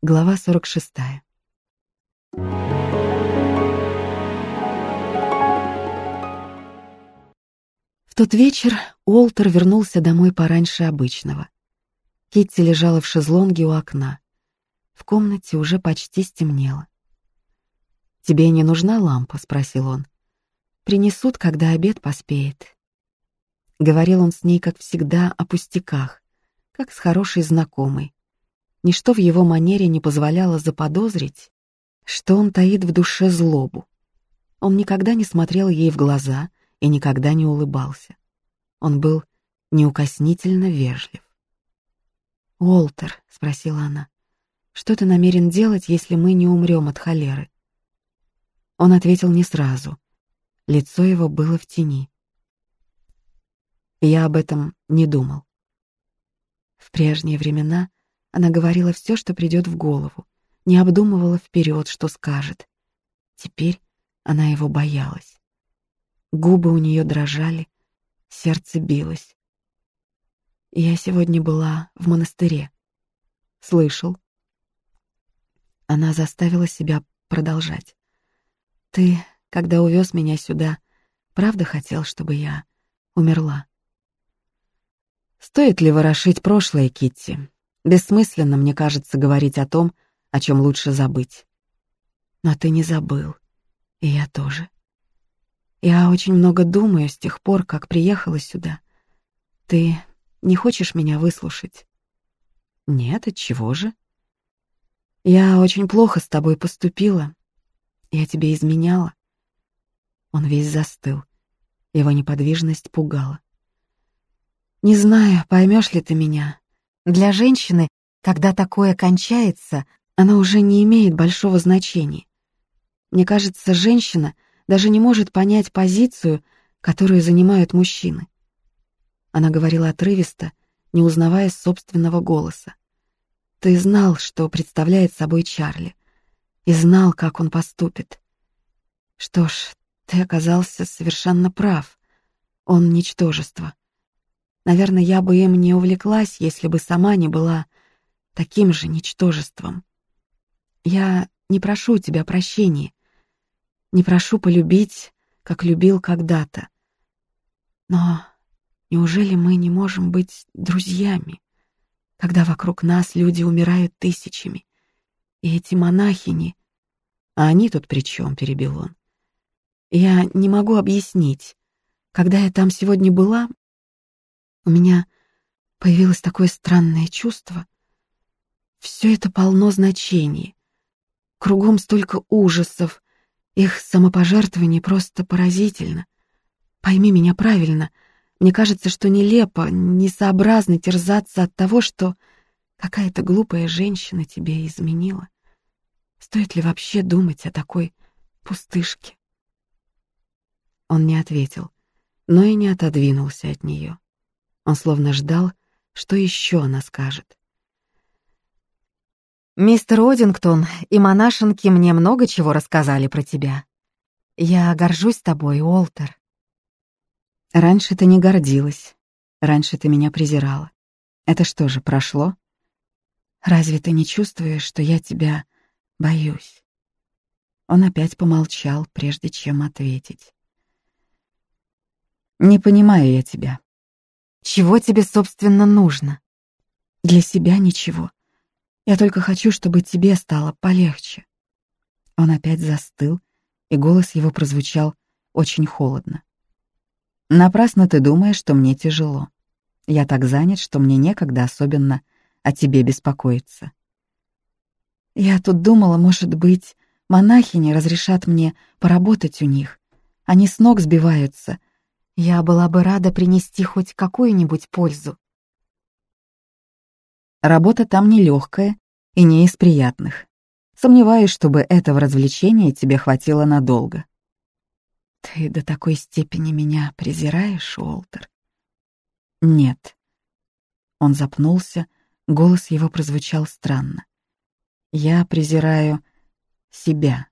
Глава 46. В тот вечер Уолтер вернулся домой пораньше обычного. Китти лежала в шезлонге у окна. В комнате уже почти стемнело. «Тебе не нужна лампа?» — спросил он. «Принесут, когда обед поспеет». Говорил он с ней, как всегда, о пустяках, как с хорошей знакомой. Ничто в его манере не позволяло заподозрить, что он таит в душе злобу. Он никогда не смотрел ей в глаза и никогда не улыбался. Он был неукоснительно вежлив. «Уолтер», — спросила она, — «что ты намерен делать, если мы не умрем от холеры?» Он ответил не сразу. Лицо его было в тени. Я об этом не думал. В прежние времена она говорила все, что придет в голову, не обдумывала вперед, что скажет. Теперь она его боялась. Губы у нее дрожали, сердце билось. Я сегодня была в монастыре. Слышал. Она заставила себя продолжать. Ты, когда увез меня сюда, правда хотел, чтобы я умерла? Стоит ли ворошить прошлое, Китти? Бессмысленно, мне кажется, говорить о том, о чем лучше забыть. Но ты не забыл. И я тоже. Я очень много думаю с тех пор, как приехала сюда. Ты не хочешь меня выслушать? Нет, от чего же? Я очень плохо с тобой поступила, я тебе изменяла?» Он весь застыл. Его неподвижность пугала. «Не знаю, поймешь ли ты меня. Для женщины, когда такое кончается, она уже не имеет большого значения. Мне кажется, женщина даже не может понять позицию, которую занимают мужчины. Она говорила отрывисто, не узнавая собственного голоса. Ты знал, что представляет собой Чарли и знал, как он поступит. Что ж, ты оказался совершенно прав. Он — ничтожество. Наверное, я бы им не увлеклась, если бы сама не была таким же ничтожеством. Я не прошу у тебя прощения, не прошу полюбить, как любил когда-то. Но неужели мы не можем быть друзьями, когда вокруг нас люди умирают тысячами, и эти монахини а они тут при чем, перебил он. Я не могу объяснить. Когда я там сегодня была, у меня появилось такое странное чувство. Все это полно значений. Кругом столько ужасов. Их самопожертвование просто поразительно. Пойми меня правильно. Мне кажется, что нелепо, несообразно терзаться от того, что какая-то глупая женщина тебе изменила. Стоит ли вообще думать о такой пустышке? Он не ответил, но и не отодвинулся от нее. Он словно ждал, что еще она скажет. «Мистер Одингтон и монашенки мне много чего рассказали про тебя. Я горжусь тобой, Уолтер». «Раньше ты не гордилась. Раньше ты меня презирала. Это что же, прошло? Разве ты не чувствуешь, что я тебя Боюсь. Он опять помолчал, прежде чем ответить. Не понимаю я тебя. Чего тебе, собственно, нужно? Для себя ничего. Я только хочу, чтобы тебе стало полегче. Он опять застыл, и голос его прозвучал очень холодно. Напрасно ты думаешь, что мне тяжело. Я так занят, что мне некогда особенно о тебе беспокоиться. Я тут думала, может быть, монахини разрешат мне поработать у них. Они с ног сбиваются. Я была бы рада принести хоть какую-нибудь пользу. Работа там нелегкая и не из приятных. Сомневаюсь, чтобы этого развлечения тебе хватило надолго. Ты до такой степени меня презираешь, Уолтер? Нет. Он запнулся, голос его прозвучал странно. Я презираю себя.